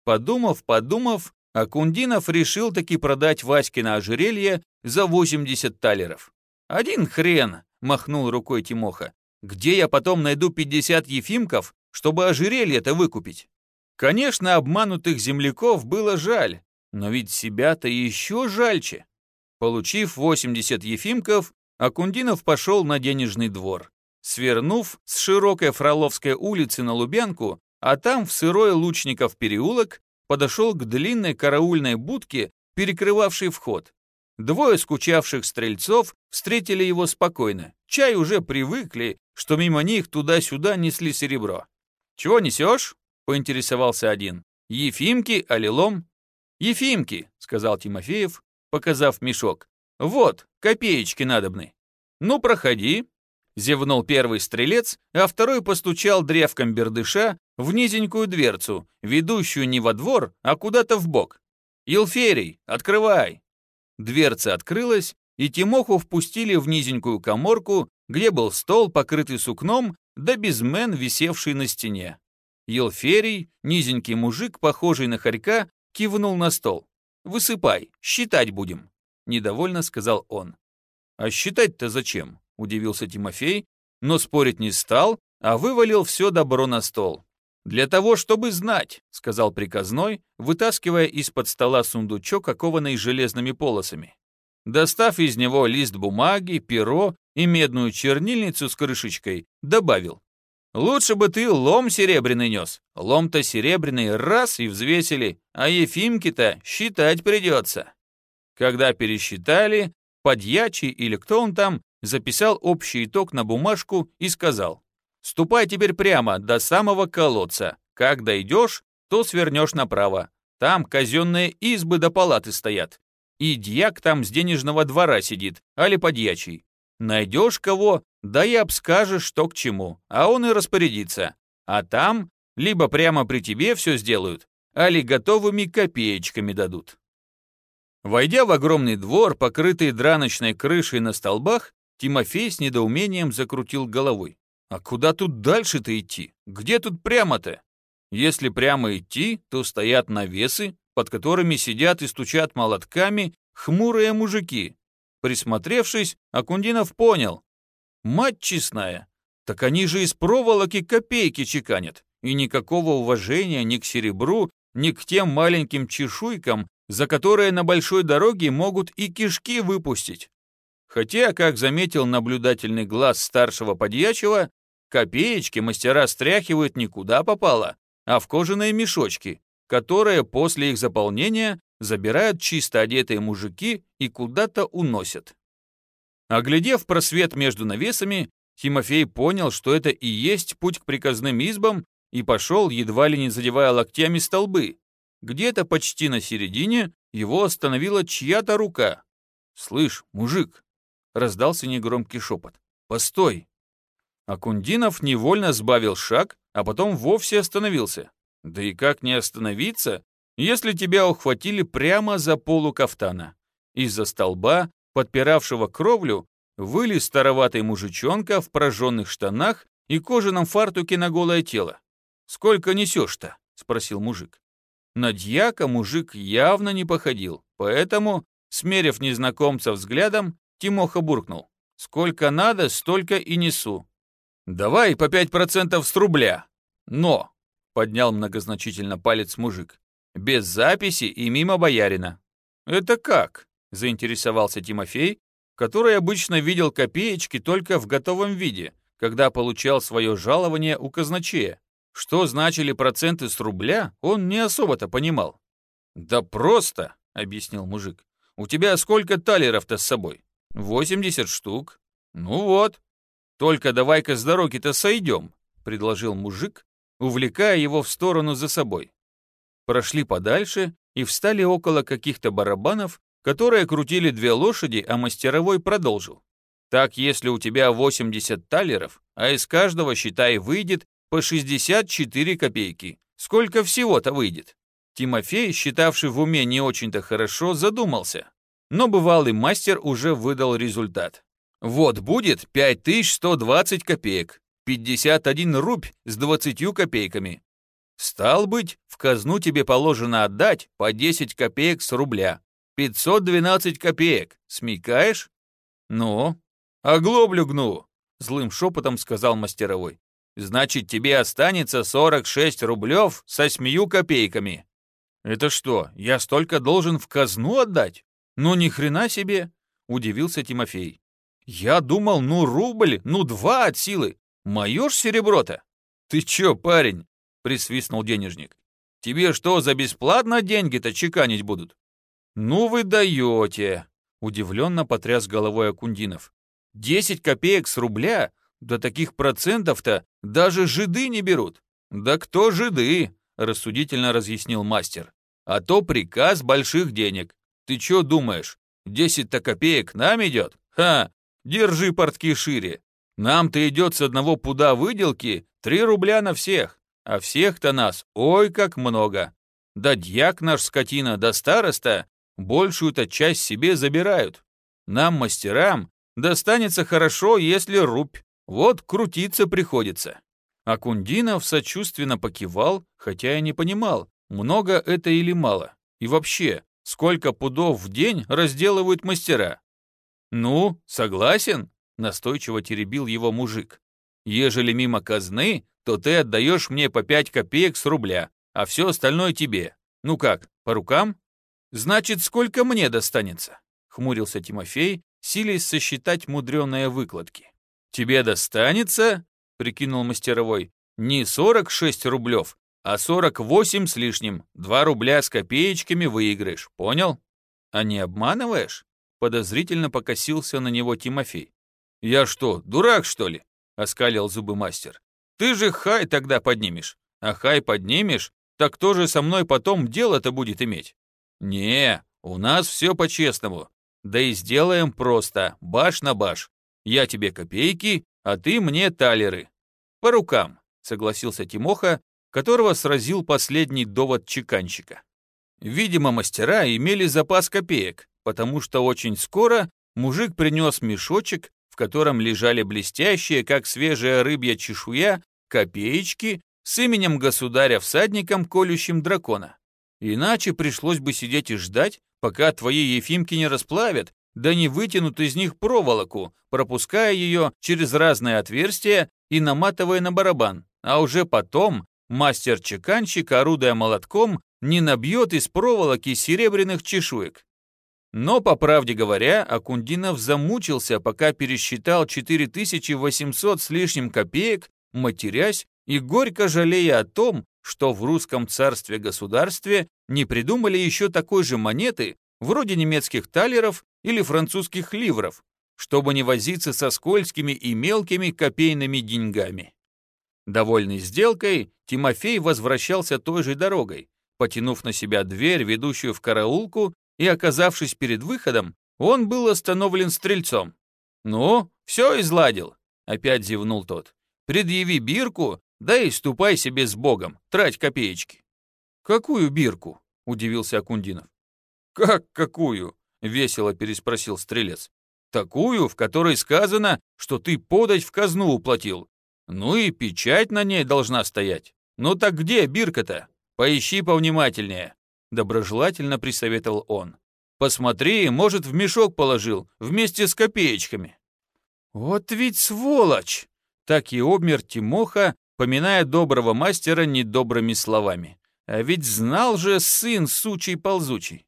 Подумав, подумав, Акундинов решил таки продать Васькино ожерелье за 80 талеров. «Один хрен!» – махнул рукой Тимоха. «Где я потом найду 50 ефимков, чтобы ожерелье-то выкупить?» Конечно, обманутых земляков было жаль, но ведь себя-то еще жальче. Получив 80 ефимков, Акундинов пошел на денежный двор. Свернув с широкой Фроловской улицы на Лубянку, а там в сырой Лучников переулок подошел к длинной караульной будке, перекрывавшей вход. Двое скучавших стрельцов встретили его спокойно. Чай уже привыкли, что мимо них туда-сюда несли серебро. «Чего несешь?» — поинтересовался один. «Ефимки, алилом?» «Ефимки», — сказал Тимофеев, показав мешок. «Вот, копеечки надобны». «Ну, проходи», — зевнул первый стрелец, а второй постучал древком бердыша в низенькую дверцу, ведущую не во двор, а куда-то в бок. «Елферий, открывай!» Дверца открылась, и Тимоху впустили в низенькую коморку, где был стол, покрытый сукном, да безмен, висевший на стене. Елферий, низенький мужик, похожий на хорька, кивнул на стол. «Высыпай, считать будем», — недовольно сказал он. «А считать-то зачем?» — удивился Тимофей, но спорить не стал, а вывалил все добро на стол. «Для того, чтобы знать», — сказал приказной, вытаскивая из-под стола сундучок, окованный железными полосами. Достав из него лист бумаги, перо и медную чернильницу с крышечкой, добавил. «Лучше бы ты лом серебряный нес. Лом-то серебряный раз и взвесили, а Ефимке-то считать придется». Когда пересчитали, подьячий или кто он там записал общий итог на бумажку и сказал. Ступай теперь прямо до самого колодца. Как дойдешь, то свернешь направо. Там казенные избы до палаты стоят. И дьяк там с денежного двора сидит, али подьячий. Найдешь кого, да и обскажешь, что к чему, а он и распорядится. А там либо прямо при тебе все сделают, али готовыми копеечками дадут. Войдя в огромный двор, покрытый драночной крышей на столбах, Тимофей с недоумением закрутил головой. А куда тут дальше-то идти? Где тут прямо-то? Если прямо идти, то стоят навесы, под которыми сидят и стучат молотками хмурые мужики. Присмотревшись, Акундинов понял. Мать честная, так они же из проволоки копейки чеканят, и никакого уважения ни к серебру, ни к тем маленьким чешуйкам, за которые на большой дороге могут и кишки выпустить. Хотя, как заметил наблюдательный глаз старшего подьячего, копеечки мастера стряхивают никуда попало, а в кожаные мешочки, которые после их заполнения забирают чисто одетые мужики и куда-то уносят. Оглядев просвет между навесами, Тимофей понял, что это и есть путь к приказным избам, и пошел, едва ли не задевая локтями столбы. Где-то почти на середине его остановила чья-то рука. «Слышь, мужик, раздался негромкий шепот. «Постой!» Акундинов невольно сбавил шаг, а потом вовсе остановился. Да и как не остановиться, если тебя ухватили прямо за полу кафтана? Из-за столба, подпиравшего кровлю, вылез староватый мужичонка в прожженных штанах и кожаном фартуке на голое тело. «Сколько несешь-то?» — спросил мужик. На дьяка мужик явно не походил, поэтому, смерив незнакомца взглядом, Тимоха буркнул. «Сколько надо, столько и несу». «Давай по пять процентов с рубля». «Но», — поднял многозначительно палец мужик, «без записи и мимо боярина». «Это как?» — заинтересовался Тимофей, который обычно видел копеечки только в готовом виде, когда получал свое жалование у казначея. Что значили проценты с рубля, он не особо-то понимал. «Да просто», — объяснил мужик, — «у тебя сколько талеров-то с собой?» «Восемьдесят штук». «Ну вот. Только давай-ка с дороги-то сойдем», — предложил мужик, увлекая его в сторону за собой. Прошли подальше и встали около каких-то барабанов, которые крутили две лошади, а мастеровой продолжил. Так, если у тебя 80 талеров, а из каждого, считай, выйдет по 64 копейки. Сколько всего-то выйдет? Тимофей, считавший в уме не очень-то хорошо, задумался но бывалый мастер уже выдал результат. Вот будет 5120 копеек, 51 рубь с 20 копейками. Стал быть, в казну тебе положено отдать по 10 копеек с рубля. 512 копеек, смекаешь? Ну, оглоблю гну, злым шепотом сказал мастеровой. Значит, тебе останется 46 рублев со 8 копейками. Это что, я столько должен в казну отдать? «Ну ни хрена себе!» — удивился Тимофей. Я думал, ну рубль, ну два от силы. Мое ж серебро-то. Ты чё, парень? Присвистнул денежник. Тебе что, за бесплатно деньги-то чеканить будут? Ну вы даете. Удивленно потряс головой Акундинов. Десять копеек с рубля? Да таких процентов-то даже жиды не берут. Да кто жиды? Рассудительно разъяснил мастер. А то приказ больших денег. Ты чё думаешь, десять-то копеек нам идет? Ха, держи портки шире. Нам-то идет с одного пуда выделки три рубля на всех, а всех-то нас ой как много. Да дьяк наш скотина, да староста большую-то часть себе забирают. Нам, мастерам, достанется хорошо, если рубь. Вот крутиться приходится. Акундинов сочувственно покивал, хотя и не понимал, много это или мало. И вообще, сколько пудов в день разделывают мастера? Ну, согласен, настойчиво теребил его мужик. Ежели мимо казны, то ты отдаешь мне по пять копеек с рубля, а все остальное тебе. Ну как, по рукам? Значит, сколько мне достанется? Хмурился Тимофей, силясь сосчитать мудреные выкладки. Тебе достанется, прикинул мастеровой, не сорок шесть рублев, а сорок восемь с лишним. Два рубля с копеечками выиграешь, понял? А не обманываешь? Подозрительно покосился на него Тимофей. «Я что, дурак, что ли?» — оскалил зубы мастер. «Ты же хай тогда поднимешь. А хай поднимешь, так кто же со мной потом дело-то будет иметь?» «Не, у нас все по-честному. Да и сделаем просто, баш на баш. Я тебе копейки, а ты мне талеры. По рукам», — согласился Тимоха, которого сразил последний довод чеканщика. Видимо, мастера имели запас копеек, потому что очень скоро мужик принес мешочек, в котором лежали блестящие, как свежая рыбья чешуя, копеечки с именем государя-всадником, колющим дракона. Иначе пришлось бы сидеть и ждать, пока твои Ефимки не расплавят, да не вытянут из них проволоку, пропуская ее через разные отверстия и наматывая на барабан, а уже потом мастер-чеканщик, орудуя молотком, не набьет из проволоки серебряных чешуек. Но, по правде говоря, Акундинов замучился, пока пересчитал 4800 с лишним копеек, матерясь и горько жалея о том, что в русском царстве-государстве не придумали еще такой же монеты, вроде немецких талеров или французских ливров, чтобы не возиться со скользкими и мелкими копейными деньгами. Довольный сделкой, Тимофей возвращался той же дорогой, потянув на себя дверь, ведущую в караулку, и, оказавшись перед выходом, он был остановлен стрельцом. «Ну, все изладил», — опять зевнул тот. «Предъяви бирку, да и ступай себе с Богом, трать копеечки». «Какую бирку?» — удивился Акундинов. «Как какую?» — весело переспросил стрелец. «Такую, в которой сказано, что ты подать в казну уплатил. Ну и печать на ней должна стоять. Ну так где бирка-то? Поищи повнимательнее доброжелательно присоветовал он. «Посмотри, может, в мешок положил, вместе с копеечками». «Вот ведь сволочь!» Так и обмер Тимоха, поминая доброго мастера недобрыми словами. А ведь знал же сын сучий ползучий.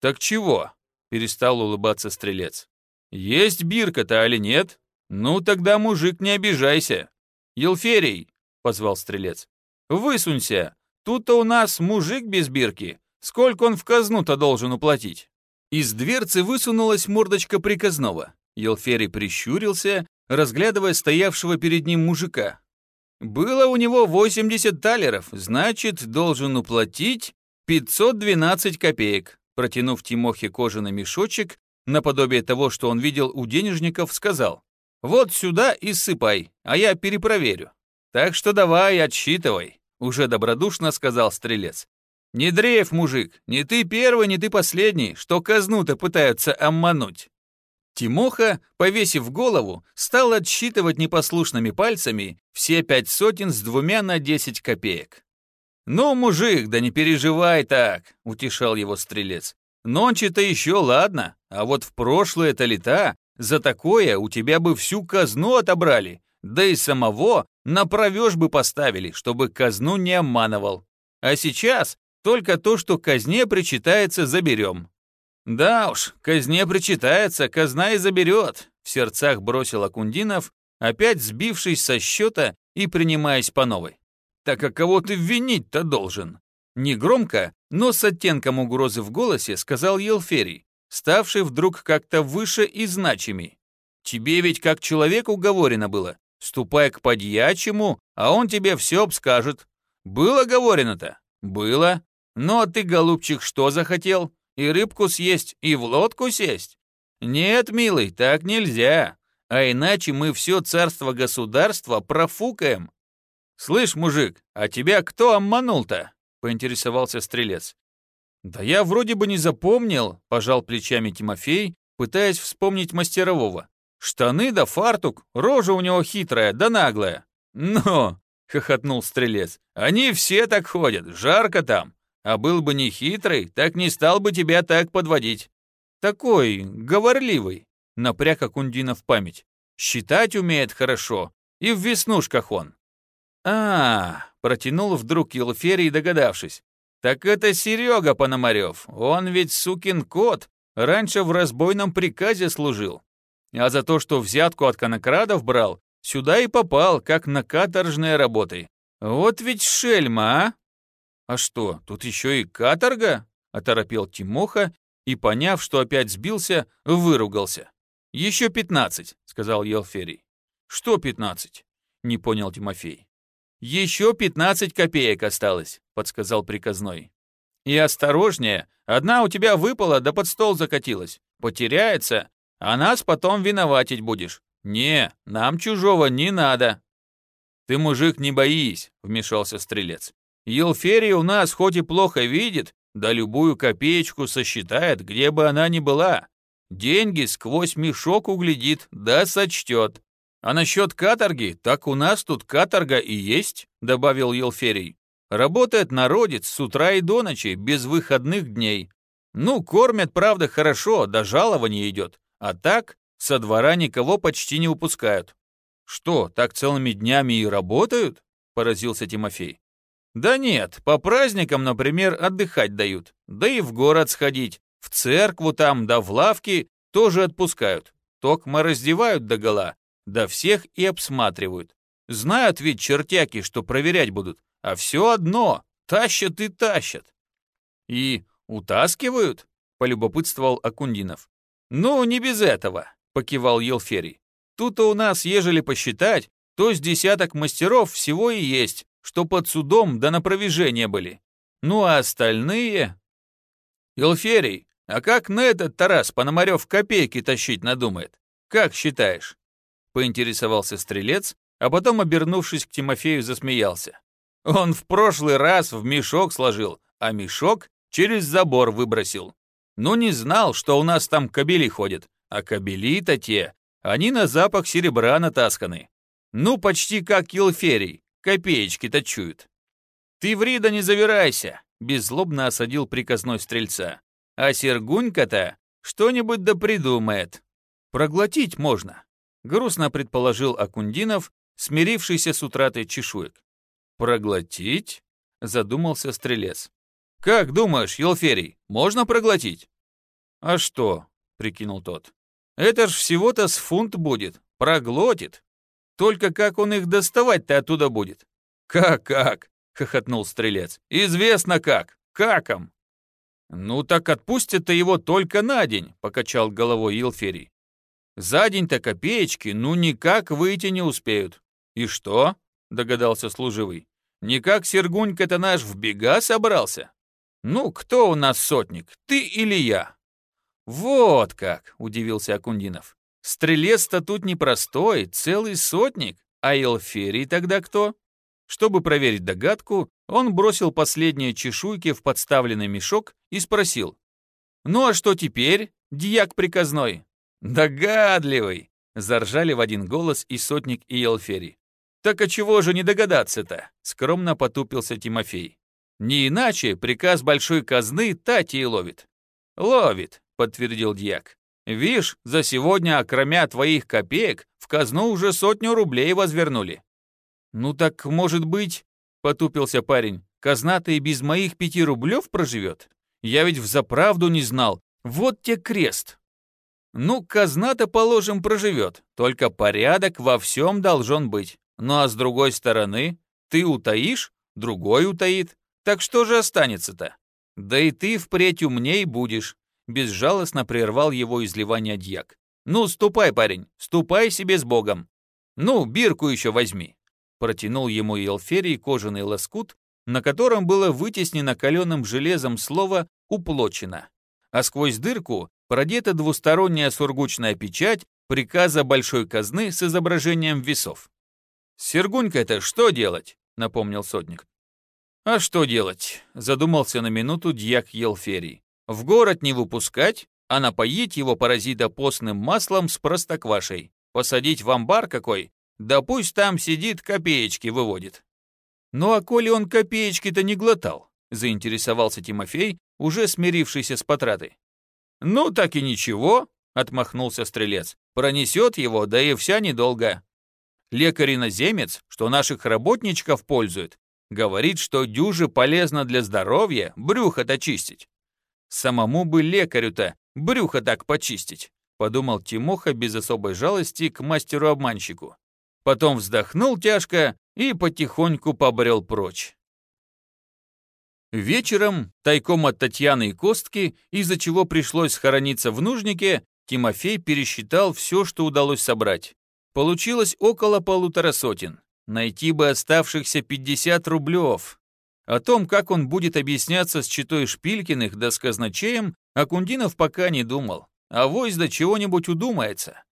«Так чего?» — перестал улыбаться стрелец. «Есть бирка-то, али нет? Ну, тогда, мужик, не обижайся. Елферий!» — позвал стрелец. «Высунься! Тут-то у нас мужик без бирки, Сколько он в казну-то должен уплатить?» Из дверцы высунулась мордочка приказного. Елферий прищурился, разглядывая стоявшего перед ним мужика. «Было у него 80 талеров, значит, должен уплатить 512 копеек», протянув Тимохе кожаный мешочек, наподобие того, что он видел у денежников, сказал. «Вот сюда и сыпай, а я перепроверю. Так что давай, отсчитывай», уже добродушно сказал стрелец. «Не дрейф, мужик, не ты первый, не ты последний, что казну-то пытаются обмануть». Тимоха, повесив голову, стал отсчитывать непослушными пальцами все пять сотен с двумя на десять копеек. «Ну, мужик, да не переживай так», — утешал его стрелец. «Ночи-то еще ладно, а вот в прошлые-то лета за такое у тебя бы всю казну отобрали, да и самого на провеж бы поставили, чтобы казну не обманывал. А сейчас только то, что казне причитается, заберем». «Да уж, казне причитается, казна и заберет», в сердцах бросил Акундинов, опять сбившись со счета и принимаясь по новой. Так а кого ты винить-то должен? Негромко, но с оттенком угрозы в голосе сказал Елферий, ставший вдруг как-то выше и значимей. Тебе ведь как человеку говорено было, ступай к подьячему, а он тебе все обскажет. Было говорено-то? Было. Ну а ты, голубчик, что захотел? И рыбку съесть, и в лодку сесть? Нет, милый, так нельзя. А иначе мы все царство-государство профукаем. Слышь, мужик, а тебя кто обманул-то? Поинтересовался стрелец. Да я вроде бы не запомнил, пожал плечами Тимофей, пытаясь вспомнить мастерового. Штаны да фартук, рожа у него хитрая да наглая. Но, хохотнул стрелец, они все так ходят, жарко там. А был бы не хитрый, так не стал бы тебя так подводить. Такой, говорливый, напряг Акундинов память. Считать умеет хорошо, и в веснушках он. А, -а, -а протянул вдруг Елферий, догадавшись. Так это Серега Пономарев, он ведь сукин кот, раньше в разбойном приказе служил. А за то, что взятку от конокрадов брал, сюда и попал, как на каторжные работы. Вот ведь шельма, а? «А что, тут еще и каторга?» — оторопел Тимоха и, поняв, что опять сбился, выругался. «Еще пятнадцать», — сказал Елферий. «Что пятнадцать?» — не понял Тимофей. «Еще пятнадцать копеек осталось», — подсказал приказной. «И осторожнее, одна у тебя выпала, да под стол закатилась. Потеряется, а нас потом виноватить будешь. Не, нам чужого не надо». «Ты, мужик, не боись», — вмешался стрелец. Елферий у нас хоть и плохо видит, да любую копеечку сосчитает, где бы она ни была. Деньги сквозь мешок углядит, да сочтет. А насчет каторги, так у нас тут каторга и есть, добавил Елферий. Работает народец с утра и до ночи, без выходных дней. Ну, кормят, правда, хорошо, до жалования идет. А так, со двора никого почти не упускают. Что, так целыми днями и работают? Поразился Тимофей. Да нет, по праздникам, например, отдыхать дают. Да и в город сходить. В церкву там, да в лавки тоже отпускают. Токма раздевают догола, да всех и обсматривают. Знают ведь чертяки, что проверять будут, а все одно, тащат и тащат. И утаскивают? Полюбопытствовал Акундинов. Ну, не без этого, покивал Елферий. Тут-то у нас, ежели посчитать, то с десяток мастеров всего и есть, что под судом да на провижение были. Ну а остальные... Илферий, а как на этот Тарас Пономарев копейки тащить надумает? Как считаешь? Поинтересовался стрелец, а потом, обернувшись к Тимофею, засмеялся. Он в прошлый раз в мешок сложил, а мешок через забор выбросил. Ну не знал, что у нас там кобели ходят, а кобели-то те, они на запах серебра натасканы. Ну, почти как Елферий, Копеечки-то чуют. Ты в Рида не завирайся, беззлобно осадил приказной стрельца. А Сергунька-то что-нибудь да придумает. Проглотить можно, грустно предположил Акундинов, смирившийся с утратой чешуек. Проглотить? Задумался стрелец. Как думаешь, Елферий, можно проглотить? А что? Прикинул тот. Это ж всего-то с фунт будет, проглотит. Только как он их доставать-то оттуда будет? Как-как? хохотнул стрелец. Известно как. Каком? Ну так отпустят-то его только на день, покачал головой Илферий. За день-то копеечки, ну никак выйти не успеют. И что? догадался служивый. Никак Сергунька-то наш в бега собрался? Ну, кто у нас сотник, ты или я? Вот как, удивился Акундинов. Стрелец-то тут непростой, целый сотник, а Элферий тогда кто? Чтобы проверить догадку, он бросил последние чешуйки в подставленный мешок и спросил. «Ну а что теперь, дьяк приказной?» «Догадливый!» — заржали в один голос и сотник, и Елферий. «Так а чего же не догадаться-то?» — скромно потупился Тимофей. «Не иначе приказ большой казны Тати ловит». «Ловит», — подтвердил дьяк. Вишь, за сегодня, окромя твоих копеек, в казну уже сотню рублей возвернули. Ну так, может быть, потупился парень, казна-то и без моих пяти рублев проживет? Я ведь взаправду не знал. Вот те крест. Ну, казна-то, положим, проживет, только порядок во всем должен быть. Ну а с другой стороны, ты утаишь, другой утаит. Так что же останется-то? Да и ты впредь умней будешь. Безжалостно прервал его изливание дьяк. Ну, ступай, парень, ступай себе с Богом. Ну, бирку еще возьми. Протянул ему Елферий кожаный лоскут, на котором было вытеснено каленым железом слово «уплочено», а сквозь дырку продета двусторонняя сургучная печать приказа большой казны с изображением весов. «Сергунька-то что делать?» — напомнил сотник. «А что делать?» — задумался на минуту дьяк Елферий. «В город не выпускать, а напоить его паразита постным маслом с простоквашей. Посадить в амбар какой? Да пусть там сидит, копеечки выводит». «Ну а коли он копеечки-то не глотал?» — заинтересовался Тимофей, уже смирившийся с потратой. «Ну так и ничего», — отмахнулся стрелец. «Пронесет его, да и вся недолго. Лекарь-иноземец, что наших работничков пользует, говорит, что дюже полезно для здоровья брюхо-то чистить. Самому бы лекарю-то брюхо так почистить, подумал Тимоха без особой жалости к мастеру-обманщику. Потом вздохнул тяжко и потихоньку побрел прочь. Вечером, тайком от Татьяны и Костки, из-за чего пришлось хорониться в нужнике, Тимофей пересчитал все, что удалось собрать. Получилось около полутора сотен. Найти бы оставшихся 50 рублев. О том, как он будет объясняться с читой Шпилькиных да с казначеем, Акундинов пока не думал. А вось до чего-нибудь удумается.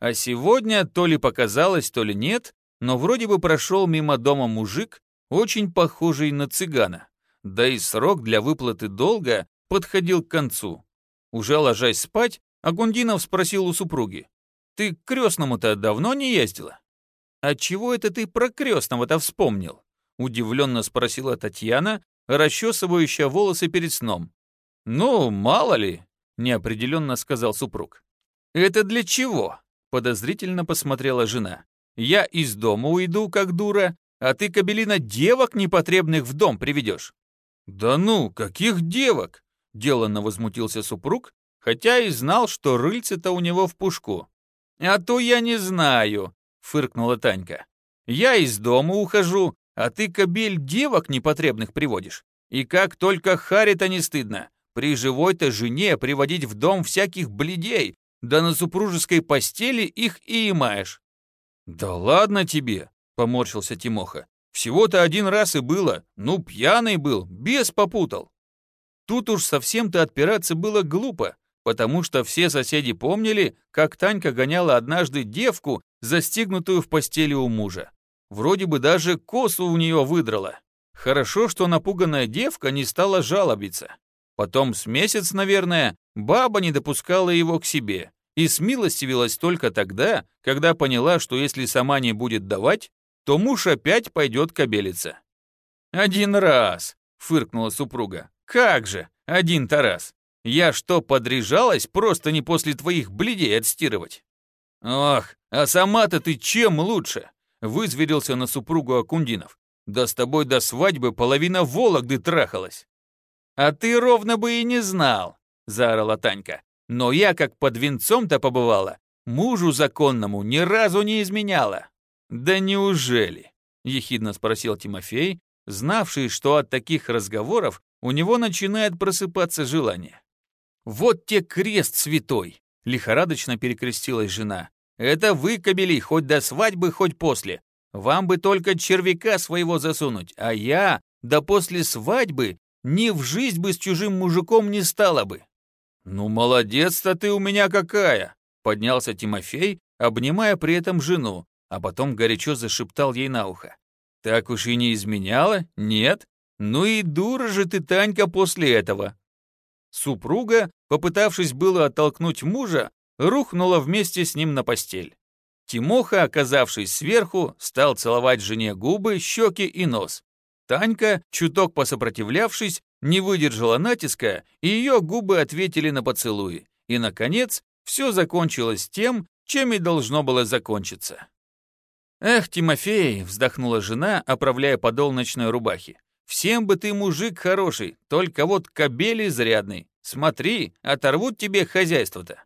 А сегодня то ли показалось, то ли нет, но вроде бы прошел мимо дома мужик, очень похожий на цыгана. Да и срок для выплаты долга подходил к концу. Уже ложась спать, Агундинов спросил у супруги. Ты к крестному-то давно не ездила? А чего это ты про крестного-то вспомнил? Удивленно спросила Татьяна, расчесывающая волосы перед сном. Ну, мало ли, неопределенно сказал супруг. Это для чего? Подозрительно посмотрела жена. Я из дома уйду, как дура, а ты, кабелина, девок непотребных в дом приведешь. Да ну, каких девок? Деланно возмутился супруг, хотя и знал, что рыльце-то у него в пушку. «А то я не знаю», — фыркнула Танька. «Я из дома ухожу, а ты, кобель, девок непотребных приводишь. И как только Харе-то не стыдно, при живой-то жене приводить в дом всяких бледей, да на супружеской постели их и имаешь». «Да ладно тебе», — поморщился Тимоха. «Всего-то один раз и было. Ну, пьяный был, без попутал». Тут уж совсем-то отпираться было глупо, потому что все соседи помнили, как Танька гоняла однажды девку, застигнутую в постели у мужа. Вроде бы даже косу у нее выдрала. Хорошо, что напуганная девка не стала жалобиться. Потом с месяц, наверное, баба не допускала его к себе и смилостивилась только тогда, когда поняла, что если сама не будет давать, то муж опять пойдет кобелиться. «Один раз!» — фыркнула супруга. «Как же, один-то раз! Я что, подряжалась просто не после твоих бледей отстирывать? Ох, а сама-то ты чем лучше? Вызверился на супругу Акундинов. Да с тобой до свадьбы половина Вологды трахалась. А ты ровно бы и не знал, заорала Танька. Но я как под венцом-то побывала, мужу законному ни разу не изменяла. Да неужели? Ехидно спросил Тимофей, знавший, что от таких разговоров у него начинает просыпаться желание. «Вот те крест святой!» — лихорадочно перекрестилась жена. «Это вы, кобели, хоть до свадьбы, хоть после. Вам бы только червяка своего засунуть, а я, да после свадьбы, ни в жизнь бы с чужим мужиком не стала бы». «Ну, молодец-то ты у меня какая!» — поднялся Тимофей, обнимая при этом жену, а потом горячо зашептал ей на ухо. «Так уж и не изменяла? Нет? Ну и дура же ты, Танька, после этого!» Супруга, попытавшись было оттолкнуть мужа, рухнула вместе с ним на постель. Тимоха, оказавшись сверху, стал целовать жене губы, щеки и нос. Танька, чуток посопротивлявшись, не выдержала натиска, и ее губы ответили на поцелуи. И, наконец, все закончилось тем, чем и должно было закончиться. «Эх, Тимофей!» — вздохнула жена, оправляя подол ночной рубахи. Всем бы ты мужик хороший, только вот кобель изрядный. Смотри, оторвут тебе хозяйство-то.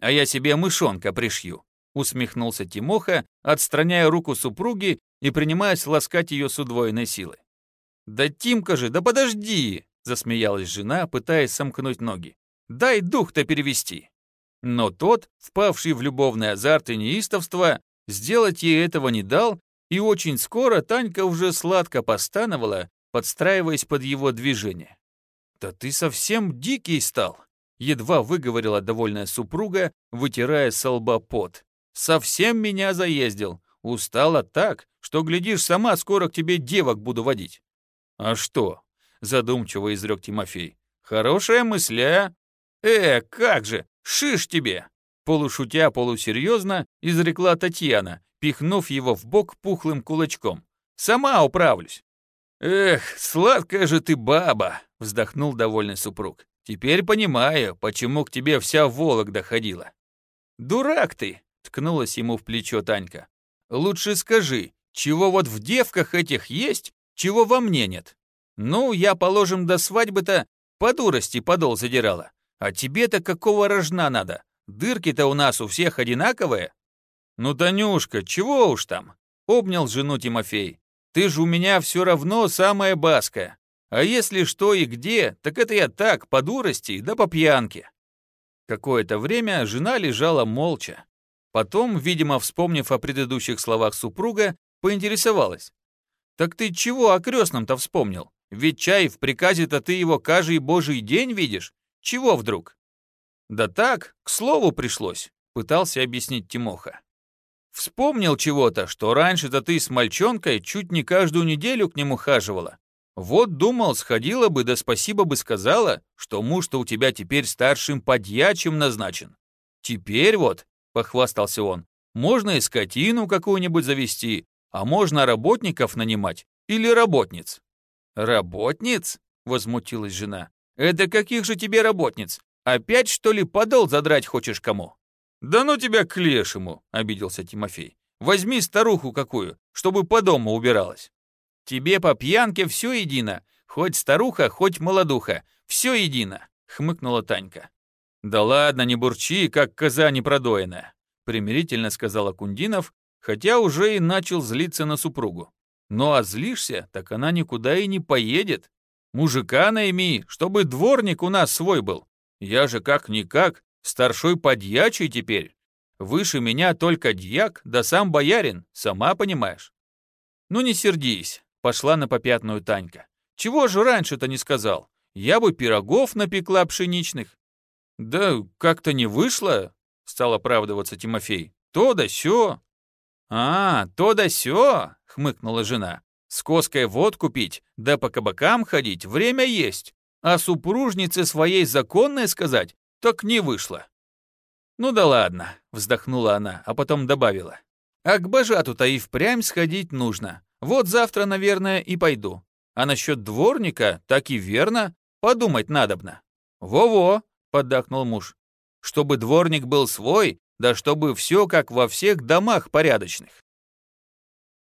а я себе мышонка пришью», усмехнулся Тимоха, отстраняя руку супруги и принимаясь ласкать ее с удвоенной силой. «Да Тимка же, да подожди!» засмеялась жена, пытаясь сомкнуть ноги. «Дай дух-то перевести!» Но тот, впавший в любовный азарт и неистовство, сделать ей этого не дал, и очень скоро Танька уже сладко постановала, подстраиваясь под его движение. «Да ты совсем дикий стал!» едва выговорила довольная супруга, вытирая со лба пот. «Совсем меня заездил. Устала так, что, глядишь, сама скоро к тебе девок буду водить». «А что?» — задумчиво изрек Тимофей. «Хорошая мысля. Э, как же, шиш тебе!» Полушутя, полусерьезно изрекла Татьяна, пихнув его в бок пухлым кулачком. «Сама управлюсь». «Эх, сладкая же ты баба!» — вздохнул довольный супруг. «Теперь понимаю, почему к тебе вся Вологда ходила». «Дурак ты!» — ткнулась ему в плечо Танька. «Лучше скажи, чего вот в девках этих есть, чего во мне нет? Ну, я, положим, до свадьбы-то по дурости подол задирала. А тебе-то какого рожна надо? Дырки-то у нас у всех одинаковые?» «Ну, Танюшка, чего уж там?» — обнял жену Тимофей. «Ты же у меня все равно самая баска. А если что и где, так это я так, по дурости да по пьянке». Какое-то время жена лежала молча. Потом, видимо, вспомнив о предыдущих словах супруга, поинтересовалась. «Так ты чего о крестном-то вспомнил? Ведь чай в приказе-то ты его каждый божий день видишь. Чего вдруг?» «Да так, к слову пришлось», — пытался объяснить Тимоха. «Вспомнил чего-то, что раньше-то ты с мальчонкой чуть не каждую неделю к нему хаживала. Вот думал, сходила бы, да спасибо бы сказала, что муж-то у тебя теперь старшим подьячим назначен. Теперь вот, — похвастался он, — можно и скотину какую-нибудь завести, а можно работников нанимать или работниц». «Работниц?» — возмутилась жена. «Это каких же тебе работниц? Опять, что ли, подол задрать хочешь кому?» «Да ну тебя к лешему!» — обиделся Тимофей. «Возьми старуху какую, чтобы по дому убиралась». «Тебе по пьянке все едино, хоть старуха, хоть молодуха, все едино», — хмыкнула Танька. «Да ладно, не бурчи, как коза непродоенная», — примирительно сказала Кундинов, хотя уже и начал злиться на супругу. «Ну а злишься, так она никуда и не поедет. Мужика найми, чтобы дворник у нас свой был. Я же как-никак старшой подьячий теперь. Выше меня только дьяк, да сам боярин, сама понимаешь». «Ну не сердись, Пошла на попятную Танька. «Чего же раньше-то не сказал? Я бы пирогов напекла пшеничных». «Да как-то не вышло», — стал оправдываться Тимофей. «То да сё». «А, то да сё», — хмыкнула жена. «С коской водку пить, да по кабакам ходить время есть. А супружнице своей законной сказать, так не вышло». «Ну да ладно», — вздохнула она, а потом добавила. «А к божату-то и впрямь сходить нужно. Вот завтра, наверное, и пойду. А насчет дворника, так и верно, подумать надобно. Во-во, поддакнул муж. Чтобы дворник был свой, да чтобы все как во всех домах порядочных.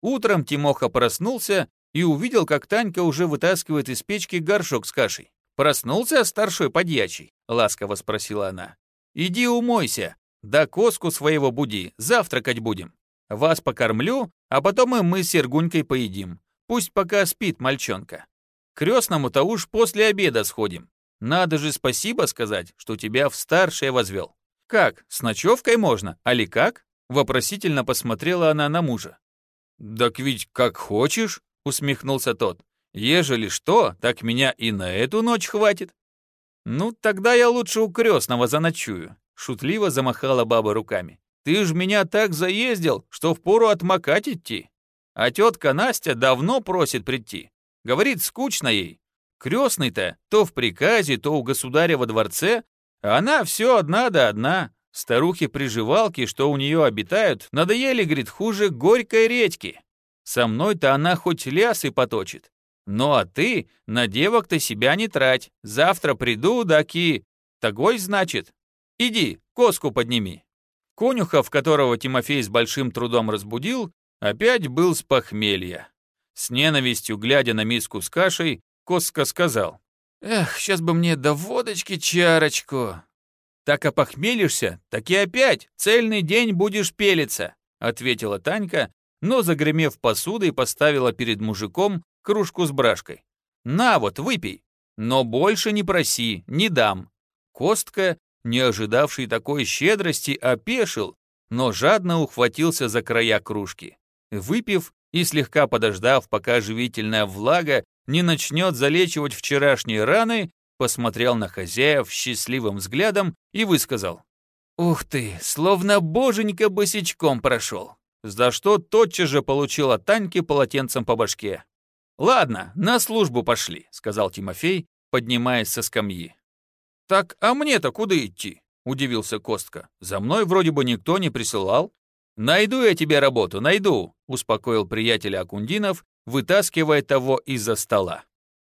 Утром Тимоха проснулся и увидел, как Танька уже вытаскивает из печки горшок с кашей. «Проснулся старшой подьячий?» — ласково спросила она. «Иди умойся, да коску своего буди, завтракать будем. Вас покормлю, а потом и мы с Сергунькой поедим. Пусть пока спит мальчонка. Крестному-то уж после обеда сходим. Надо же спасибо сказать, что тебя в старшее возвел. Как, с ночевкой можно, али как?» Вопросительно посмотрела она на мужа. «Так ведь как хочешь», — усмехнулся тот. «Ежели что, так меня и на эту ночь хватит». «Ну, тогда я лучше у крестного заночую», — шутливо замахала баба руками. Ты ж меня так заездил, что впору отмокать идти. А тетка Настя давно просит прийти. Говорит, скучно ей. Крестный-то то в приказе, то у государя во дворце, а она все одна да одна. Старухи-приживалки, что у нее обитают, надоели, говорит, хуже горькой редьки. Со мной-то она хоть лясы поточит. Ну а ты на девок-то себя не трать. Завтра приду, даки. Такой, значит. Иди, коску подними. Конюхов, которого Тимофей с большим трудом разбудил, опять был с похмелья. С ненавистью, глядя на миску с кашей, Коска сказал. «Эх, сейчас бы мне до водочки чарочку». Так опохмелишься, так и опять цельный день будешь пелиться, ответила Танька, но, загремев посудой, поставила перед мужиком кружку с брашкой. «На вот, выпей, но больше не проси, не дам». Костка, не ожидавший такой щедрости, опешил, но жадно ухватился за края кружки. Выпив и слегка подождав, пока живительная влага не начнет залечивать вчерашние раны, посмотрел на хозяев счастливым взглядом и высказал. «Ух ты, словно боженька босичком прошел!» За что тотчас же получил от Таньки полотенцем по башке. «Ладно, на службу пошли», — сказал Тимофей, поднимаясь со скамьи. «Так, а мне-то куда идти?» — удивился Костка. «За мной вроде бы никто не присылал». «Найду я тебе работу, найду», — успокоил приятеля Акундинов, вытаскивая того из-за стола.